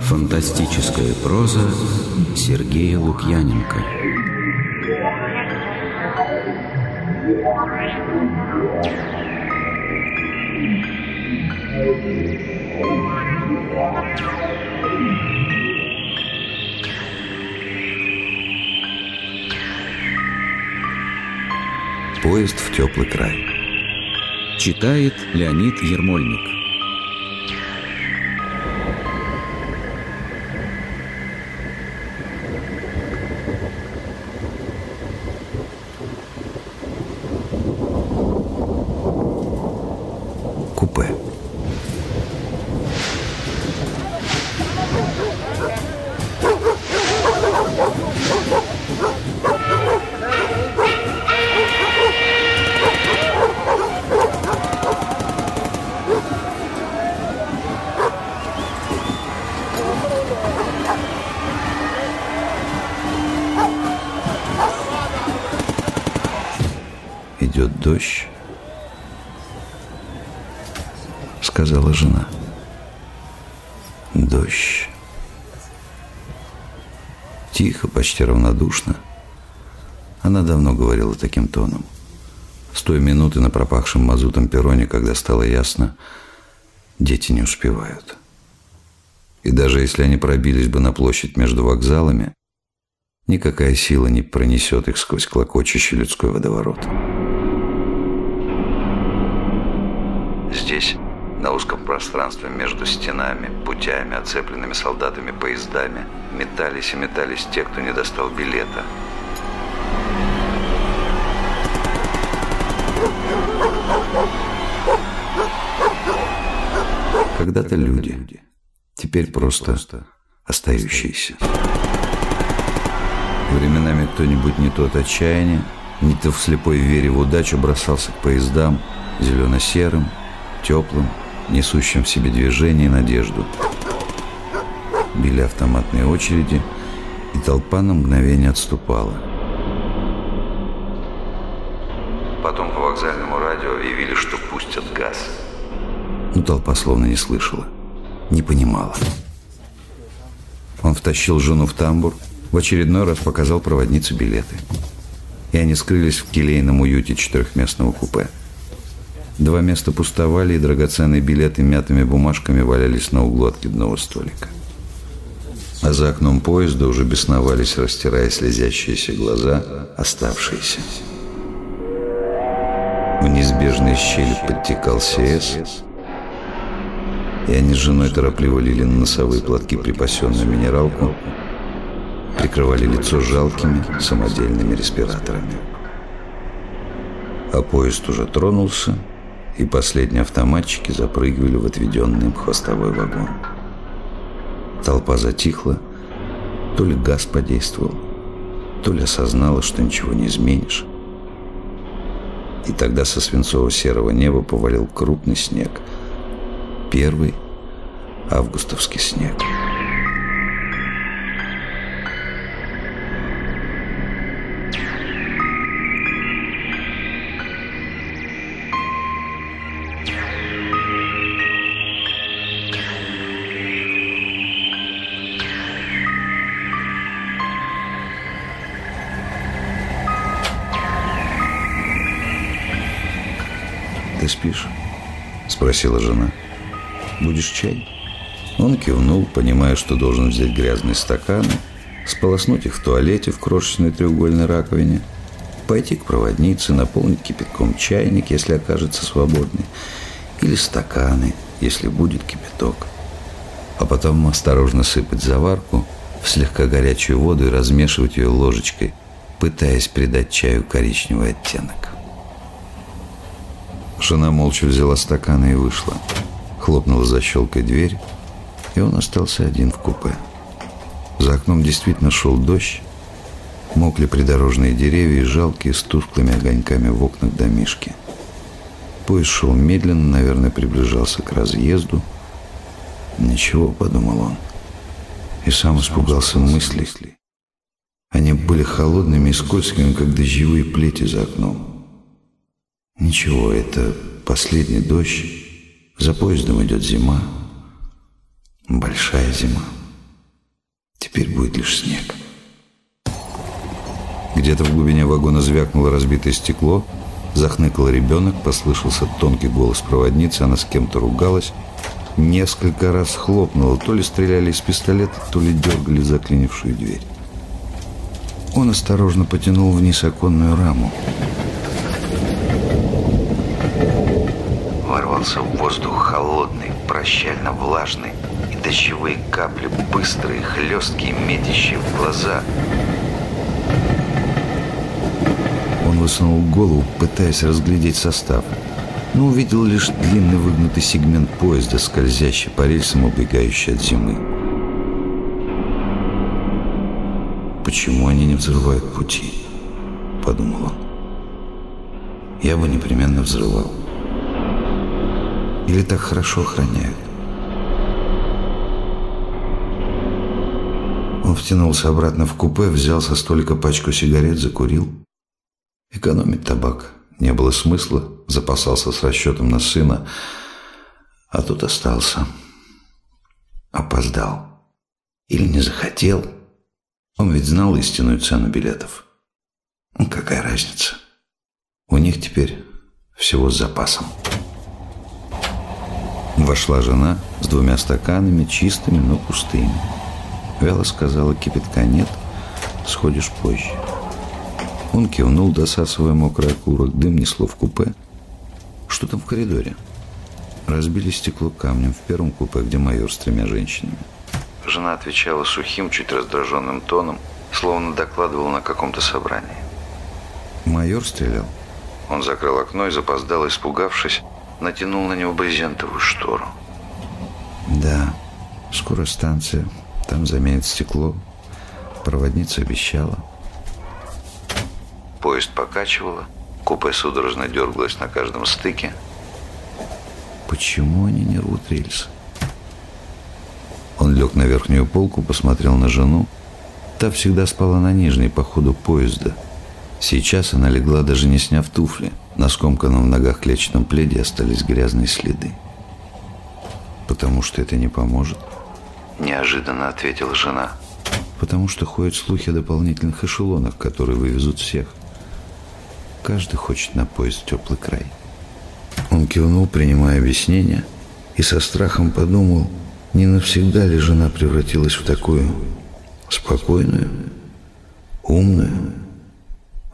Фантастическая проза Сергея Лукьяненко Поезд в теплый край. Читает Леонид Ермольник идет дождь, сказала жена. Дождь. Тихо, почти равнодушно. Она давно говорила таким тоном. С той минуты на пропахшем мазутом перроне, когда стало ясно, дети не успевают. И даже если они пробились бы на площадь между вокзалами, никакая сила не пронесет их сквозь клокочущий людской водоворот. Здесь, на узком пространстве между стенами, путями, оцепленными солдатами, поездами, метались и метались те, кто не достал билета. Когда-то люди, теперь просто остающиеся. Временами кто-нибудь не тот отчаяние, не то в слепой вере в удачу бросался к поездам, зелено-серым, теплым, несущим в себе движение и надежду. Били автоматные очереди, и толпа на мгновение отступала. Потом по вокзальному радио объявили, что пустят газ. Но толпа словно не слышала, не понимала. Он втащил жену в тамбур, в очередной раз показал проводнице билеты. И они скрылись в келейном уюте четырехместного купе. Два места пустовали, и драгоценные билеты мятыми бумажками валялись на углу откидного столика. А за окном поезда уже бесновались, растирая слезящиеся глаза, оставшиеся. В неизбежной щели подтекал СС, и они с женой торопливо лили на носовые платки припасенную минералку, прикрывали лицо жалкими самодельными респираторами. А поезд уже тронулся, и последние автоматчики запрыгивали в отведенный им хвостовой вагон. Толпа затихла, то ли газ подействовал, то ли осознала, что ничего не изменишь. И тогда со свинцово-серого неба повалил крупный снег. Первый августовский снег. ты спишь?» – спросила жена. «Будешь чай?» Он кивнул, понимая, что должен взять грязные стаканы, сполоснуть их в туалете в крошечной треугольной раковине, пойти к проводнице, наполнить кипятком чайник, если окажется свободный, или стаканы, если будет кипяток. А потом осторожно сыпать заварку в слегка горячую воду и размешивать ее ложечкой, пытаясь придать чаю коричневый оттенок. Жена молча взяла стаканы и вышла. Хлопнула защелкой дверь, и он остался один в купе. За окном действительно шел дождь. Мокли придорожные деревья и жалкие с тусклыми огоньками в окнах домишки. Поезд шел медленно, наверное, приближался к разъезду. «Ничего», — подумал он. И сам испугался мыслей. Они были холодными и скользкими, как дождевые плети за окном. Ничего, это последний дождь. За поездом идет зима. Большая зима. Теперь будет лишь снег. Где-то в глубине вагона звякнуло разбитое стекло, захныкал ребенок, послышался тонкий голос проводницы, она с кем-то ругалась. Несколько раз хлопнула, то ли стреляли из пистолета, то ли дергали заклинившую дверь. Он осторожно потянул вниз оконную раму. Ворвался в воздух холодный, прощально влажный, и дождевые капли быстрые, хлесткие, метящие в глаза. Он высунул голову, пытаясь разглядеть состав, но увидел лишь длинный выгнутый сегмент поезда, скользящий по рельсам, убегающий от зимы. Почему они не взрывают пути? Подумал он. Я бы непременно взрывал. Или так хорошо охраняют? Он втянулся обратно в купе, взял со столика пачку сигарет, закурил. Экономить табак не было смысла, запасался с расчетом на сына, а тут остался. Опоздал. Или не захотел. Он ведь знал истинную цену билетов. Ну, какая разница? У них теперь всего с запасом. Вошла жена с двумя стаканами, чистыми, но пустыми. Вяло сказала, кипятка нет, сходишь позже. Он кивнул, досасывая мокрый окурок, дым несло в купе. Что там в коридоре? Разбили стекло камнем в первом купе, где майор с тремя женщинами. Жена отвечала сухим, чуть раздраженным тоном, словно докладывал на каком-то собрании. Майор стрелял. Он закрыл окно и запоздал, испугавшись, натянул на него брезентовую штору. Да, скоро станция. Там заменят стекло. Проводница обещала. Поезд покачивало. Купе судорожно дергалось на каждом стыке. Почему они не рвут рельсы? Он лег на верхнюю полку, посмотрел на жену. Та всегда спала на нижней по ходу поезда. Сейчас она легла, даже не сняв туфли. На скомканном в ногах клетчатом пледе остались грязные следы. «Потому что это не поможет», — неожиданно ответила жена. «Потому что ходят слухи о дополнительных эшелонах, которые вывезут всех. Каждый хочет на поезд в теплый край». Он кивнул, принимая объяснение, и со страхом подумал — не навсегда ли жена превратилась в такую спокойную, умную,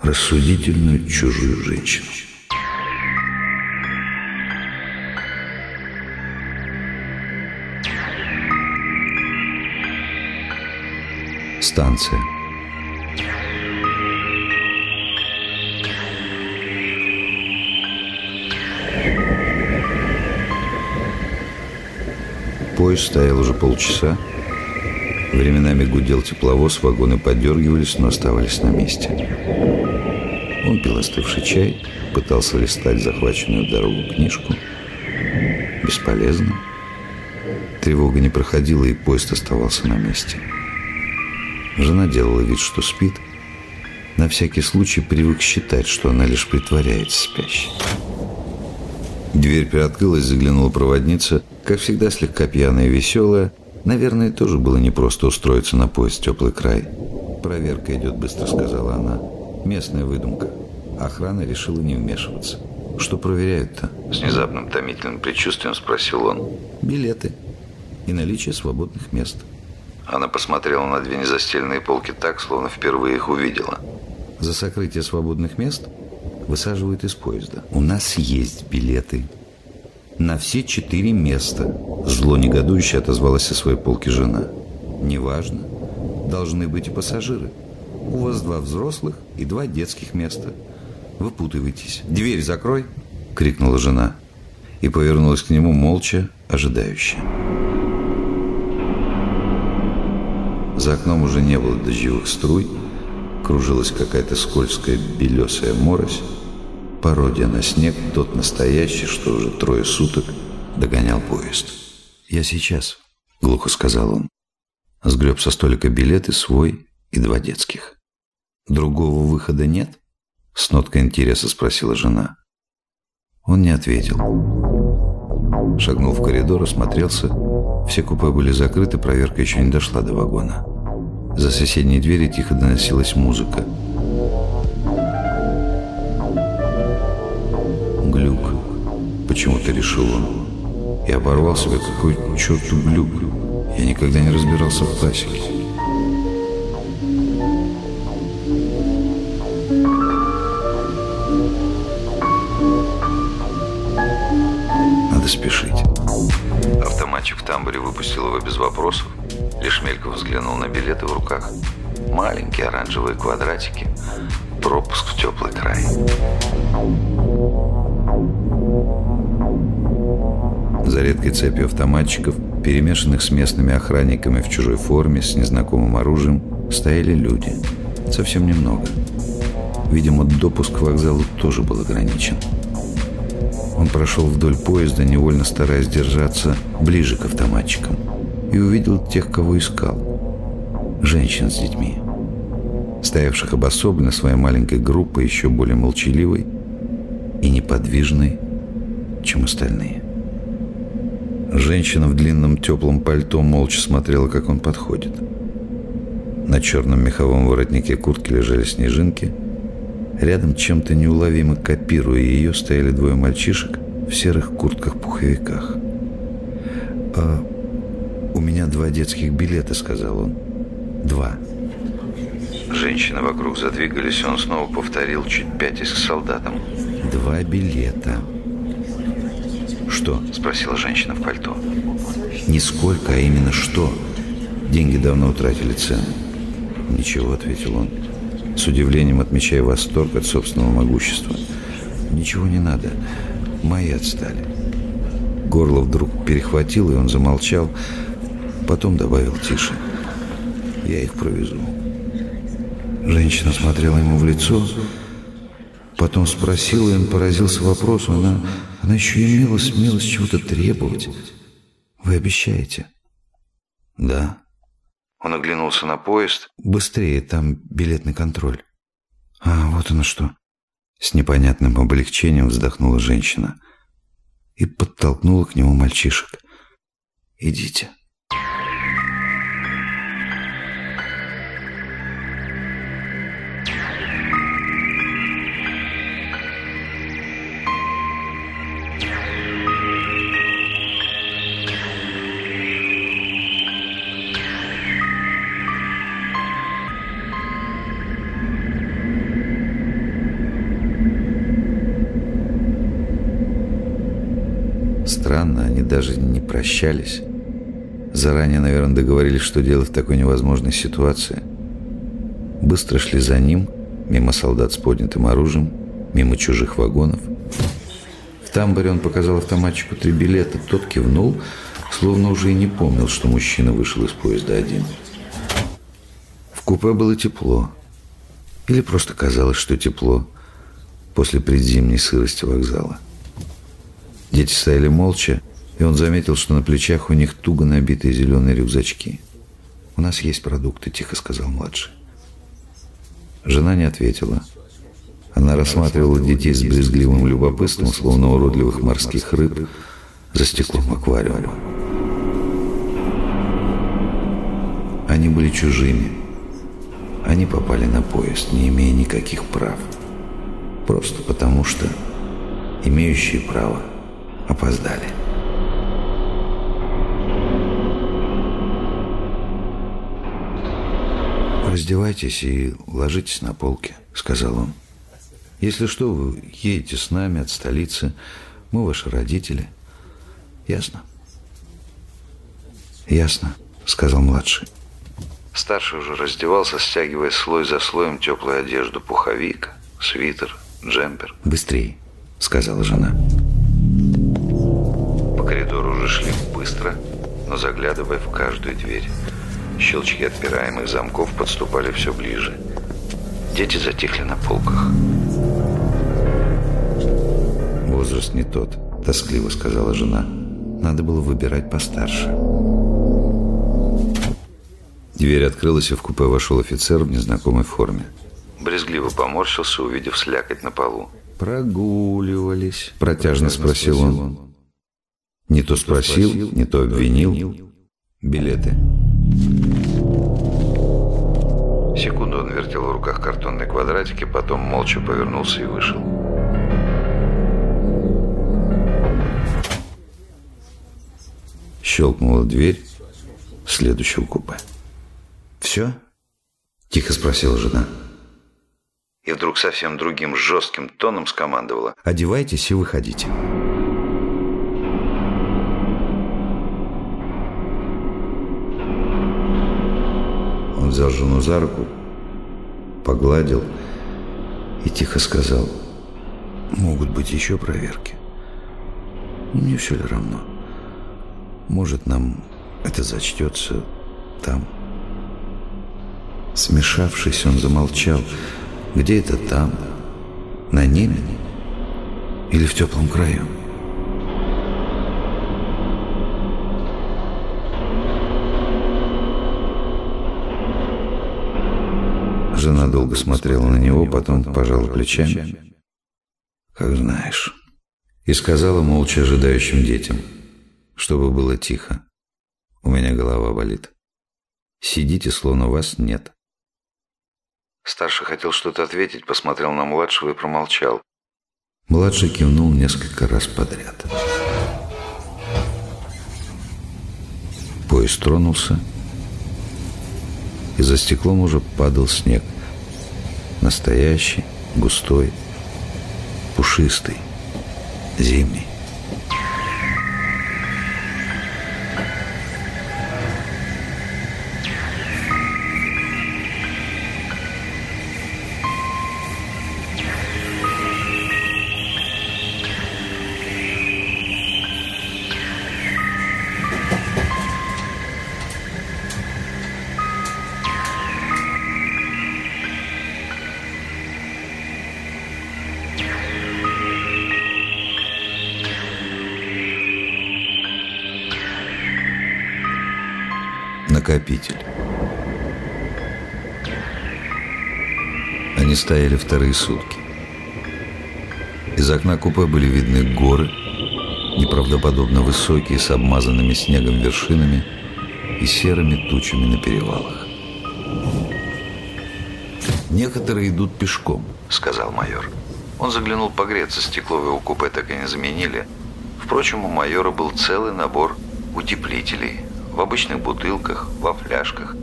рассудительную чужую женщину? Станция. Поезд стоял уже полчаса. Временами гудел тепловоз, вагоны подергивались, но оставались на месте. Он пил остывший чай, пытался листать захваченную дорогу книжку. Бесполезно. Тревога не проходила, и поезд оставался на месте. Жена делала вид, что спит. На всякий случай привык считать, что она лишь притворяется спящей. Дверь приоткрылась, заглянула проводница, как всегда слегка пьяная и веселая. Наверное, тоже было непросто устроиться на поезд «Теплый край». «Проверка идет быстро», — сказала она. «Местная выдумка». Охрана решила не вмешиваться. «Что проверяют-то?» С внезапным томительным предчувствием спросил он. «Билеты и наличие свободных мест». Она посмотрела на две незастеленные полки так, словно впервые их увидела. «За сокрытие свободных мест высаживают из поезда. У нас есть билеты на все четыре места. Зло негодующе отозвалась со своей полки жена. Неважно. Должны быть и пассажиры. У вас два взрослых и два детских места. Выпутывайтесь. Дверь закрой, крикнула жена. И повернулась к нему молча, ожидающая. За окном уже не было дождевых струй, кружилась какая-то скользкая белесая морось, Пародия на снег, тот настоящий, что уже трое суток догонял поезд. «Я сейчас», — глухо сказал он. Сгреб со столика билеты свой и два детских. «Другого выхода нет?» — с ноткой интереса спросила жена. Он не ответил. Шагнул в коридор, осмотрелся. Все купе были закрыты, проверка еще не дошла до вагона. За соседней дверью тихо доносилась музыка. Глюк. Почему-то решил он. И оборвал себя, какой черту глюк. Я никогда не разбирался в классике. Надо спешить. Автоматчик в тамбуре выпустил его без вопросов. Лишь взглянул на билеты в руках. Маленькие оранжевые квадратики. Пропуск в теплый край. За редкой цепью автоматчиков, перемешанных с местными охранниками в чужой форме, с незнакомым оружием, стояли люди. Совсем немного. Видимо, допуск к вокзалу тоже был ограничен. Он прошел вдоль поезда, невольно стараясь держаться ближе к автоматчикам, и увидел тех, кого искал. Женщин с детьми. Стоявших обособленно своей маленькой группой, еще более молчаливой и неподвижной, чем остальные. Женщина в длинном теплом пальто молча смотрела, как он подходит. На черном меховом воротнике куртки лежали снежинки – Рядом, чем-то неуловимо копируя ее, стояли двое мальчишек в серых куртках-пуховиках. «А у меня два детских билета», — сказал он. «Два». Женщины вокруг задвигались, и он снова повторил, чуть пятясь к солдатам. «Два билета». «Что?» — спросила женщина в пальто. «Не сколько, а именно что?» Деньги давно утратили цену. «Ничего», — ответил он с удивлением отмечая восторг от собственного могущества. «Ничего не надо. Мои отстали». Горло вдруг перехватило, и он замолчал. Потом добавил тише. «Я их провезу». Женщина смотрела ему в лицо, потом спросила, и он поразился вопросу. Она, она еще имела смелость чего-то требовать. «Вы обещаете?» «Да». Он оглянулся на поезд. «Быстрее, там билетный контроль». «А, вот оно что». С непонятным облегчением вздохнула женщина и подтолкнула к нему мальчишек. «Идите». Прощались. Заранее, наверное, договорились, что делать в такой невозможной ситуации. Быстро шли за ним, мимо солдат с поднятым оружием, мимо чужих вагонов. В тамбуре он показал автоматчику три билета. Тот кивнул, словно уже и не помнил, что мужчина вышел из поезда один. В купе было тепло. Или просто казалось, что тепло после предзимней сырости вокзала. Дети стояли молча, и он заметил, что на плечах у них туго набитые зеленые рюкзачки. «У нас есть продукты», — тихо сказал младший. Жена не ответила. Она рассматривала детей с брезгливым любопытством, словно уродливых морских рыб, за стеклом аквариума. Они были чужими. Они попали на поезд, не имея никаких прав. Просто потому что имеющие право – опоздали. «Раздевайтесь и ложитесь на полке», — сказал он. «Если что, вы едете с нами от столицы. Мы ваши родители. Ясно?» «Ясно», — сказал младший. Старший уже раздевался, стягивая слой за слоем теплую одежду, пуховик, свитер, джемпер. «Быстрей», — сказала жена коридору уже шли быстро, но заглядывая в каждую дверь. Щелчки отпираемых замков подступали все ближе. Дети затихли на полках. «Возраст не тот», — тоскливо сказала жена. «Надо было выбирать постарше». Дверь открылась, и в купе вошел офицер в незнакомой форме. Брезгливо поморщился, увидев слякоть на полу. прогуливались?» — протяжно спросил он. Не то спросил, не то обвинил. Билеты. Секунду он вертел в руках картонные квадратики, потом молча повернулся и вышел. Щелкнула дверь следующего купе. «Все?» — тихо спросила жена. И вдруг совсем другим жестким тоном скомандовала. «Одевайтесь и выходите». Он взял жену за руку, погладил и тихо сказал. «Могут быть еще проверки. Не все ли равно? Может, нам это зачтется там?» Смешавшись, он замолчал. Где это там? На небе? Или в теплом краю? Жена долго смотрела на него, потом пожала плечами. «Как знаешь». И сказала молча ожидающим детям, чтобы было тихо. «У меня голова болит. Сидите, словно вас нет». Старший хотел что-то ответить, посмотрел на младшего и промолчал. Младший кивнул несколько раз подряд. Поезд тронулся, и за стеклом уже падал снег. Настоящий, густой, пушистый, зимний. Накопитель. Они стояли вторые сутки. Из окна купе были видны горы, неправдоподобно высокие, с обмазанными снегом вершинами и серыми тучами на перевалах. «Некоторые идут пешком», — сказал майор. Он заглянул погреться, стекло в его купе так и не заменили. Впрочем, у майора был целый набор утеплителей, в обычных бутылках, во фляжках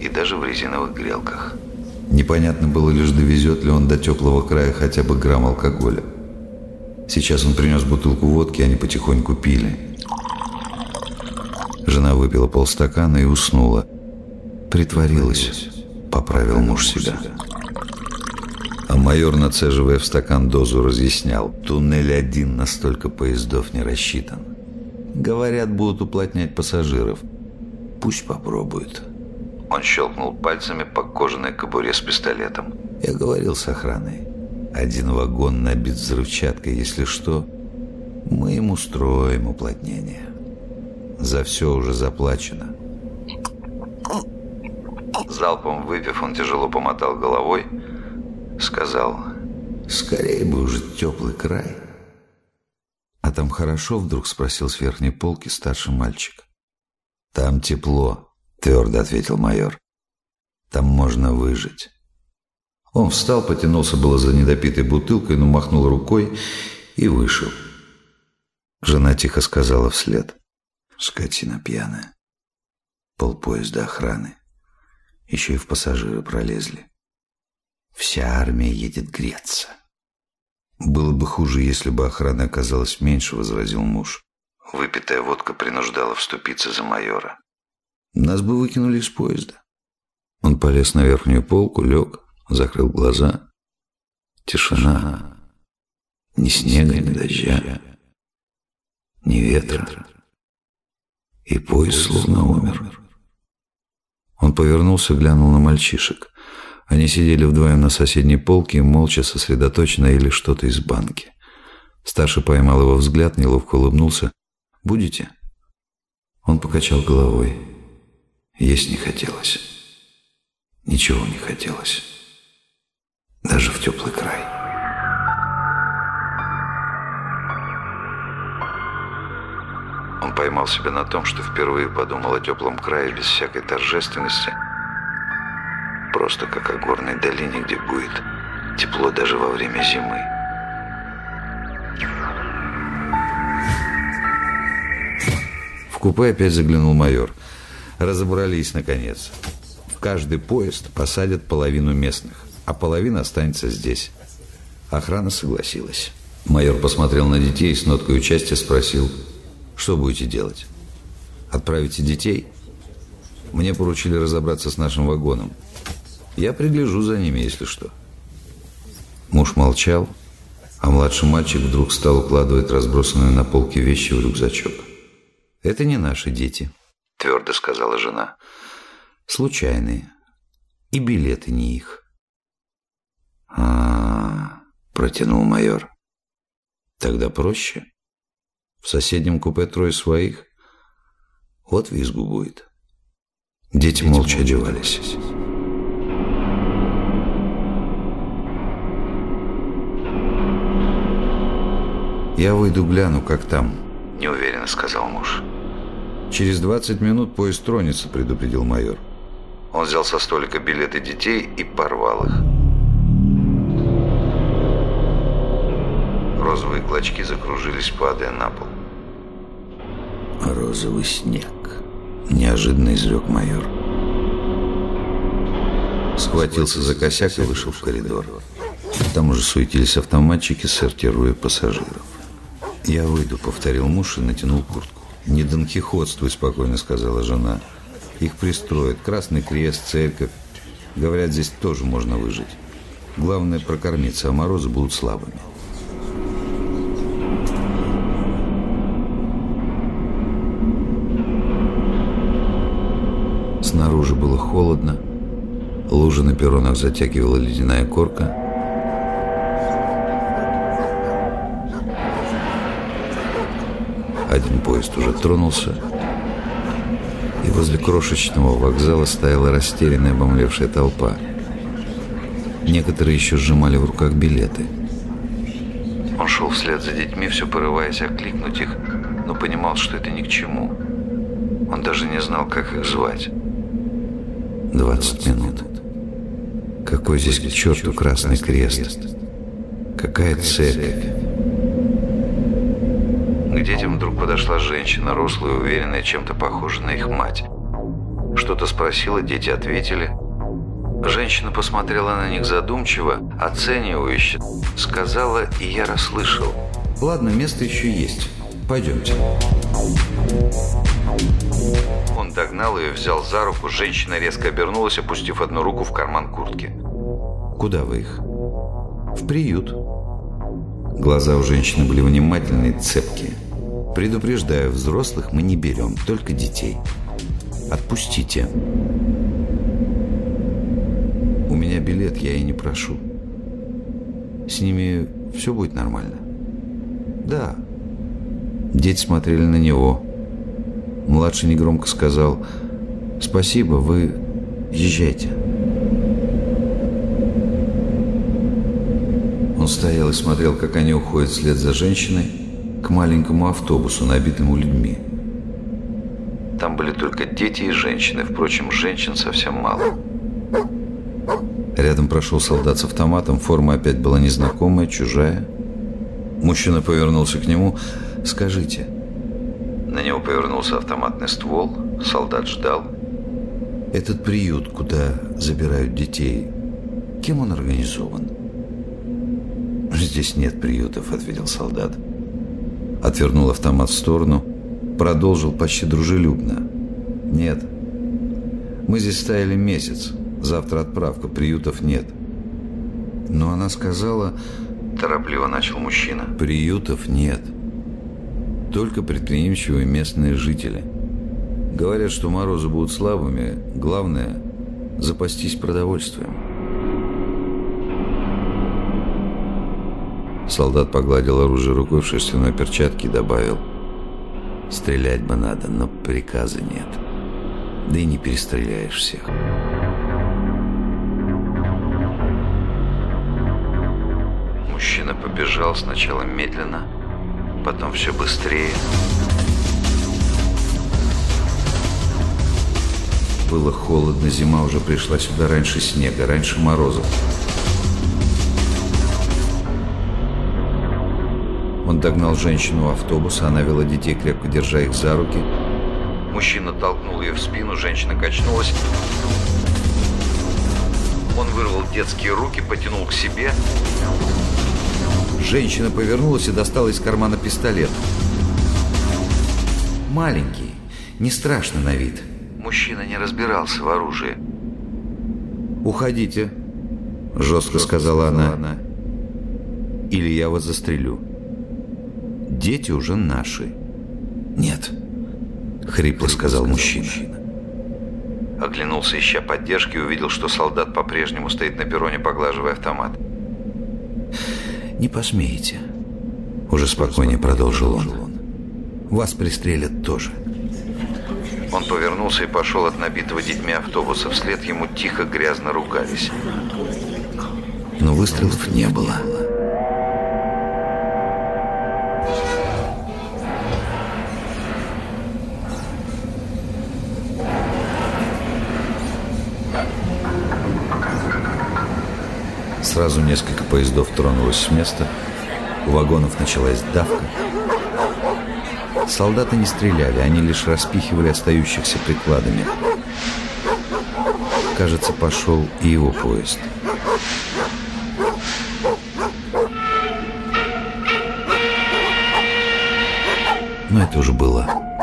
и даже в резиновых грелках. Непонятно было лишь, довезет ли он до теплого края хотя бы грамм алкоголя. Сейчас он принес бутылку водки, они потихоньку пили. Жена выпила полстакана и уснула. Притворилась, поправил муж себя. А майор, нацеживая в стакан дозу, разъяснял. Туннель один на столько поездов не рассчитан. Говорят, будут уплотнять пассажиров. Пусть попробуют. Он щелкнул пальцами по кожаной кобуре с пистолетом. Я говорил с охраной. Один вагон набит взрывчаткой, если что, мы им устроим уплотнение. За все уже заплачено. Залпом выпив, он тяжело помотал головой, сказал, «Скорее бы уже теплый край». «А там хорошо?» — вдруг спросил с верхней полки старший мальчик. «Там тепло», — твердо ответил майор. «Там можно выжить». Он встал, потянулся было за недопитой бутылкой, но махнул рукой и вышел. Жена тихо сказала вслед. «Скотина пьяная. Полпоезда охраны. Еще и в пассажиры пролезли. Вся армия едет греться». «Было бы хуже, если бы охраны оказалось меньше», — возразил муж. Выпитая водка принуждала вступиться за майора. «Нас бы выкинули из поезда». Он полез на верхнюю полку, лег, закрыл глаза. Тишина. Ни снега, ни дождя, ни ветра. И поезд словно умер. Он повернулся, глянул на мальчишек. Они сидели вдвоем на соседней полке и молча сосредоточенно ели что-то из банки. Старший поймал его взгляд, неловко улыбнулся. Будете?» Он покачал головой. Есть не хотелось. Ничего не хотелось. Даже в теплый край. Он поймал себя на том, что впервые подумал о теплом крае без всякой торжественности. Просто как о горной долине, где будет тепло даже во время зимы. Купе опять заглянул майор. Разобрались, наконец. В каждый поезд посадят половину местных, а половина останется здесь. Охрана согласилась. Майор посмотрел на детей и с ноткой участия спросил, что будете делать? Отправите детей? Мне поручили разобраться с нашим вагоном. Я пригляжу за ними, если что. Муж молчал, а младший мальчик вдруг стал укладывать разбросанные на полке вещи в рюкзачок. «Это не наши дети», — твердо сказала жена. «Случайные. И билеты не их». А, -а, -а протянул майор. «Тогда проще. В соседнем купе трое своих. Вот визгу будет». Дети, Дети молча одевались. «Я выйду гляну, как там», — неуверенно сказал муж. «Через 20 минут поезд тронется», — предупредил майор. Он взял со столика билеты детей и порвал их. Розовые клочки закружились, падая на пол. «Розовый снег», — неожиданно изрек майор. Схватился за косяк и вышел в коридор. Там уже суетились автоматчики, сортируя пассажиров. «Я выйду», — повторил муж и натянул куртку. «Не донкихотствуй», — спокойно сказала жена. «Их пристроят. Красный крест, церковь. Говорят, здесь тоже можно выжить. Главное прокормиться, а морозы будут слабыми». Снаружи было холодно. Лужи на перронах затягивала ледяная корка. Один поезд уже тронулся, и возле крошечного вокзала стояла растерянная обомлевшая толпа. Некоторые еще сжимали в руках билеты. Он шел вслед за детьми, все порываясь окликнуть их, но понимал, что это ни к чему. Он даже не знал, как их звать. Двадцать минут. Какой здесь к черту красный крест? Какая церковь? Детям вдруг подошла женщина, рослая уверенная, чем-то похожа на их мать. Что-то спросила, дети ответили. Женщина посмотрела на них задумчиво, оценивающе. Сказала, и я расслышал. «Ладно, место еще есть. Пойдемте». Он догнал ее, взял за руку. Женщина резко обернулась, опустив одну руку в карман куртки. «Куда вы их?» «В приют». Глаза у женщины были внимательные, цепкие. Предупреждаю, взрослых мы не берем, только детей. Отпустите. У меня билет, я и не прошу. С ними все будет нормально? Да. Дети смотрели на него. Младший негромко сказал, «Спасибо, вы езжайте». Он стоял и смотрел, как они уходят вслед за женщиной, к маленькому автобусу, набитому людьми. Там были только дети и женщины, впрочем, женщин совсем мало. Рядом прошел солдат с автоматом, форма опять была незнакомая, чужая. Мужчина повернулся к нему. «Скажите». На него повернулся автоматный ствол, солдат ждал. «Этот приют, куда забирают детей, кем он организован?» «Здесь нет приютов», — ответил солдат отвернул автомат в сторону, продолжил почти дружелюбно. «Нет, мы здесь стояли месяц, завтра отправка, приютов нет». Но она сказала, торопливо начал мужчина, «Приютов нет, только предприимчивые местные жители. Говорят, что морозы будут слабыми, главное – запастись продовольствием». Солдат погладил оружие рукой в шерстяной перчатке и добавил. «Стрелять бы надо, но приказа нет. Да и не перестреляешь всех». Мужчина побежал сначала медленно, потом все быстрее. Было холодно, зима уже пришла сюда раньше снега, раньше морозов. «Морозов». Он догнал женщину у автобуса, она вела детей, крепко держа их за руки. Мужчина толкнул ее в спину, женщина качнулась. Он вырвал детские руки, потянул к себе. Женщина повернулась и достала из кармана пистолет. Маленький, не страшно на вид. Мужчина не разбирался в оружии. «Уходите», — жестко сказала она. «Или я вас застрелю. Дети уже наши». «Нет», — хрипло сказал мужчина. Оглянулся, ища поддержки, и увидел, что солдат по-прежнему стоит на перроне, поглаживая автомат. «Не посмеете», — уже спокойнее продолжил он. «Вас пристрелят тоже». Он повернулся и пошел от набитого детьми автобуса. Вслед ему тихо, грязно ругались. Но выстрелов не было. Сразу несколько поездов тронулось с места. У вагонов началась давка. Солдаты не стреляли, они лишь распихивали остающихся прикладами. Кажется, пошел и его поезд. Но это уже было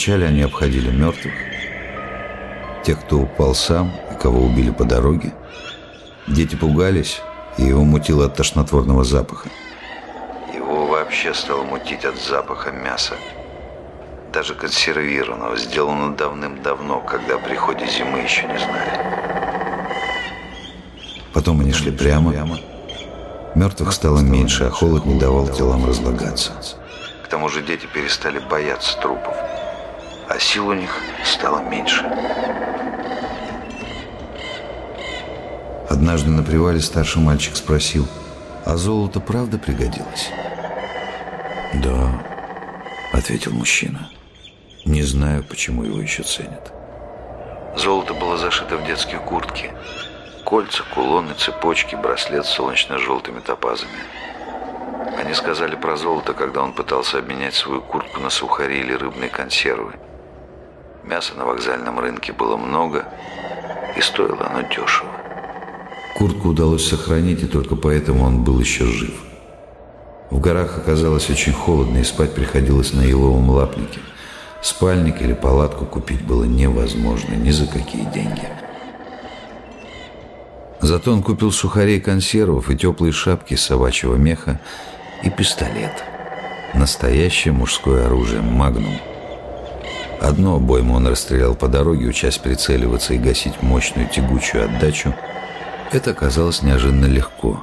Вначале они обходили мертвых, тех, кто упал сам и кого убили по дороге. Дети пугались, и его мутило от тошнотворного запаха. Его вообще стало мутить от запаха мяса даже консервированного, сделано давным-давно, когда о приходе зимы еще не знали. Потом они шли прямо. Мертвых стало меньше, а холод не давал телам разлагаться. К тому же дети перестали бояться трупов, а сил у них стало меньше. Однажды на привале старший мальчик спросил, а золото правда пригодилось? «Да», — ответил мужчина. Не знаю, почему его еще ценят. Золото было зашито в детские куртки. Кольца, кулоны, цепочки, браслет с солнечно-желтыми топазами. Они сказали про золото, когда он пытался обменять свою куртку на сухари или рыбные консервы. Мяса на вокзальном рынке было много, и стоило оно дешево. Куртку удалось сохранить, и только поэтому он был еще жив. В горах оказалось очень холодно, и спать приходилось на еловом лапнике – Спальник или палатку купить было невозможно ни за какие деньги. Зато он купил сухарей консервов и теплые шапки собачьего меха и пистолет. Настоящее мужское оружие «Магнум». Одну обойму он расстрелял по дороге, учась прицеливаться и гасить мощную тягучую отдачу. Это оказалось неожиданно легко.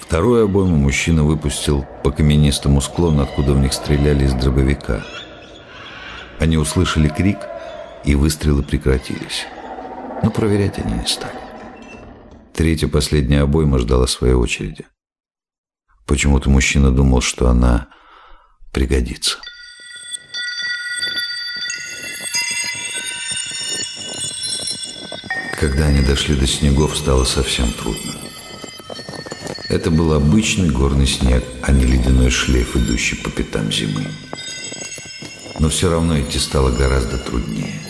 Вторую обойму мужчина выпустил по каменистому склону, откуда в них стреляли из дробовика – они услышали крик, и выстрелы прекратились. Но проверять они не стали. Третья последняя обойма ждала своей очереди. Почему-то мужчина думал, что она пригодится. Когда они дошли до снегов, стало совсем трудно. Это был обычный горный снег, а не ледяной шлейф, идущий по пятам зимы но все равно идти стало гораздо труднее.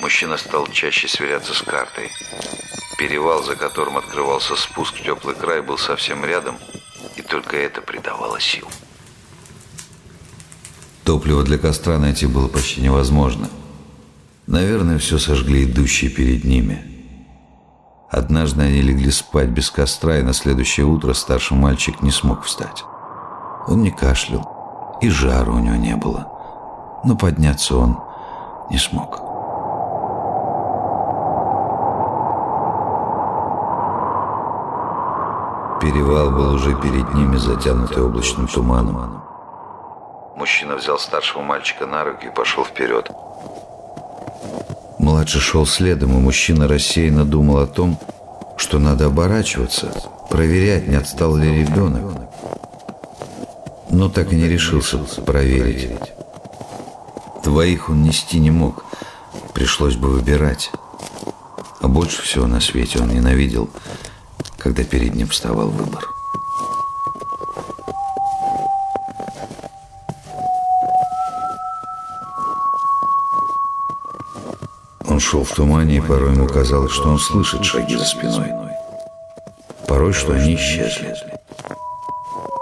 Мужчина стал чаще сверяться с картой. Перевал, за которым открывался спуск в теплый край, был совсем рядом, и только это придавало сил. Топливо для костра найти было почти невозможно. Наверное, все сожгли идущие перед ними. Однажды они легли спать без костра, и на следующее утро старший мальчик не смог встать. Он не кашлял, и жара у него не было но подняться он не смог. Перевал был уже перед ними, затянутый облачным туманом. Мужчина взял старшего мальчика на руки и пошел вперед. Младший шел следом, и мужчина рассеянно думал о том, что надо оборачиваться, проверять, не отстал ли ребенок. Но так и не решился проверить. Двоих он нести не мог, пришлось бы выбирать. А больше всего на свете он ненавидел, когда перед ним вставал выбор. Он шел в тумане, и порой ему казалось, что он слышит шаги за спиной. Порой, что они исчезли.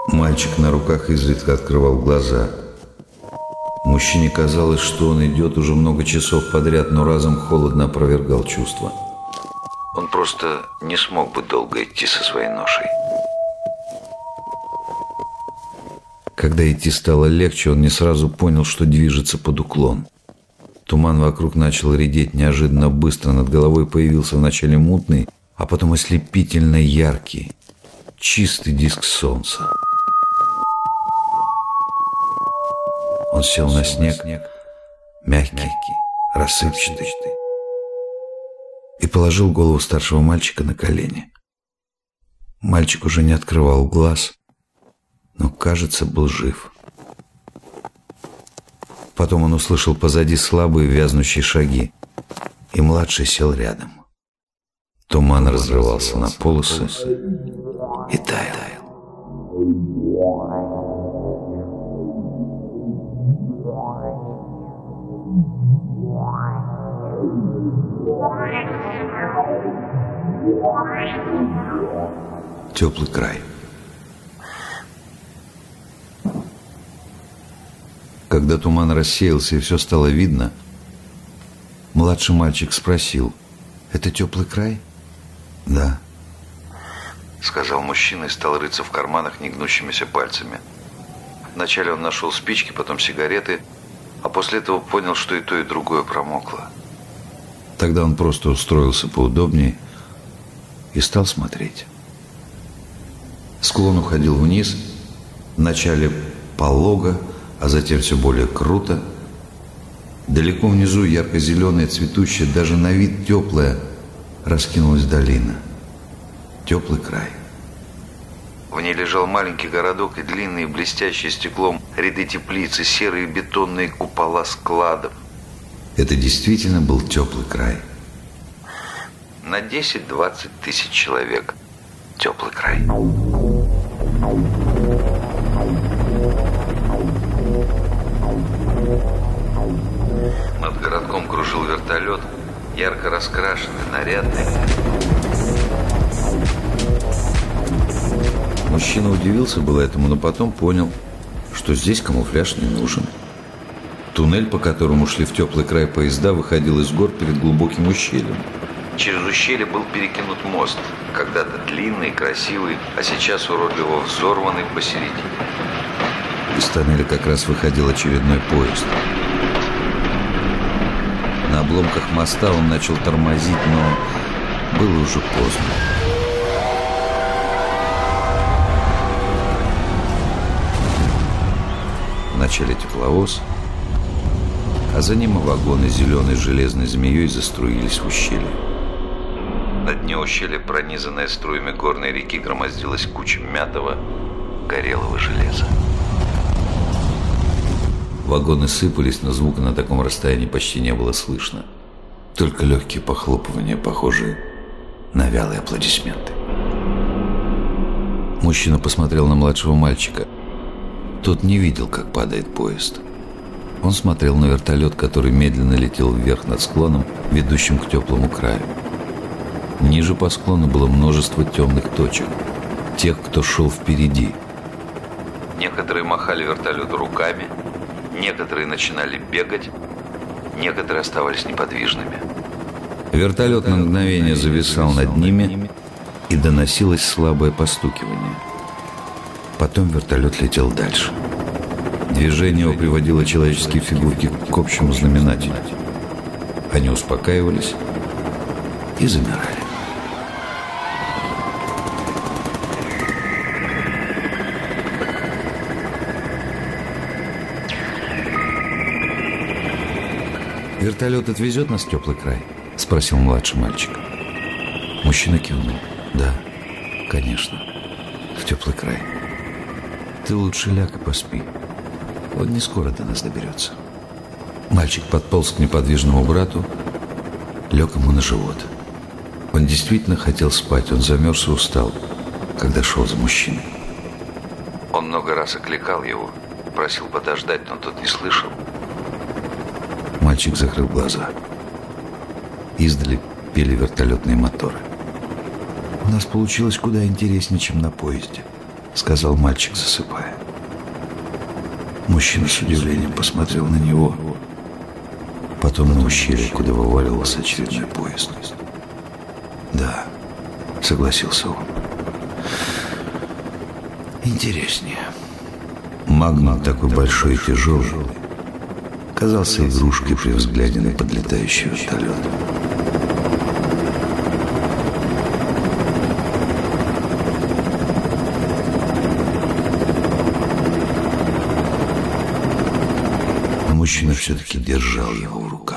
Мальчик на руках изредка открывал глаза – Мужчине казалось, что он идет уже много часов подряд, но разом холодно опровергал чувства. Он просто не смог бы долго идти со своей ношей. Когда идти стало легче, он не сразу понял, что движется под уклон. Туман вокруг начал редеть неожиданно быстро, над головой появился вначале мутный, а потом ослепительно яркий, чистый диск солнца. Он сел на снег, мягкий, рассыпчатый, и положил голову старшего мальчика на колени. Мальчик уже не открывал глаз, но, кажется, был жив. Потом он услышал позади слабые вязнущие шаги, и младший сел рядом. Туман разрывался на полосы и таял. Теплый край. Когда туман рассеялся и все стало видно, младший мальчик спросил, «Это теплый край?» «Да», — сказал мужчина и стал рыться в карманах негнущимися пальцами. Вначале он нашел спички, потом сигареты, а после этого понял, что и то, и другое промокло. Тогда он просто устроился поудобнее и стал смотреть. Склон уходил вниз, вначале полого, а затем все более круто. Далеко внизу ярко-зеленая, цветущая, даже на вид теплая, раскинулась долина. Теплый край. В ней лежал маленький городок и длинные, блестящие стеклом ряды теплицы, серые бетонные купола складов. Это действительно был теплый край. На 10-20 тысяч человек. Теплый край. Над ярко раскрашенный, нарядный. Мужчина удивился было этому, но потом понял, что здесь камуфляж не нужен. Туннель, по которому шли в теплый край поезда, выходил из гор перед глубоким ущельем. Через ущелье был перекинут мост, когда-то длинный, красивый, а сейчас уродливо взорванный посередине. Из тоннеля как раз выходил очередной поезд. На обломках моста он начал тормозить, но было уже поздно. Вначале тепловоз, а за ним и вагоны зеленой железной змеей заструились в ущелье. На дне ущелья, пронизанная струями горной реки, громоздилась куча мятого, горелого железа. Вагоны сыпались, но звука на таком расстоянии почти не было слышно. Только легкие похлопывания, похожие на вялые аплодисменты. Мужчина посмотрел на младшего мальчика. Тот не видел, как падает поезд. Он смотрел на вертолет, который медленно летел вверх над склоном, ведущим к теплому краю. Ниже по склону было множество темных точек. Тех, кто шел впереди. Некоторые махали вертолету руками, некоторые начинали бегать, некоторые оставались неподвижными. Вертолет на мгновение зависал над ними, и доносилось слабое постукивание. Потом вертолет летел дальше. Движение его приводило человеческие фигурки к общему знаменателю. Они успокаивались и замирали. «Вертолет отвезет нас в теплый край?» — спросил младший мальчик. Мужчина кивнул. «Да, конечно, в теплый край. Ты лучше ляг и поспи. Он не скоро до нас доберется». Мальчик подполз к неподвижному брату, лег ему на живот. Он действительно хотел спать, он замерз и устал, когда шел за мужчиной. Он много раз окликал его, просил подождать, но тот не слышал. Мальчик закрыл глаза. Издали пели вертолетные моторы. «У нас получилось куда интереснее, чем на поезде», — сказал мальчик, засыпая. Мужчина с удивлением посмотрел на него, потом на ущелье, куда вываливался очередной поезд. «Да», — согласился он. «Интереснее». Магнум такой большой и тяжелый, казался игрушкой при взгляде на подлетающий вертолет. Но мужчина все-таки держал его в руках.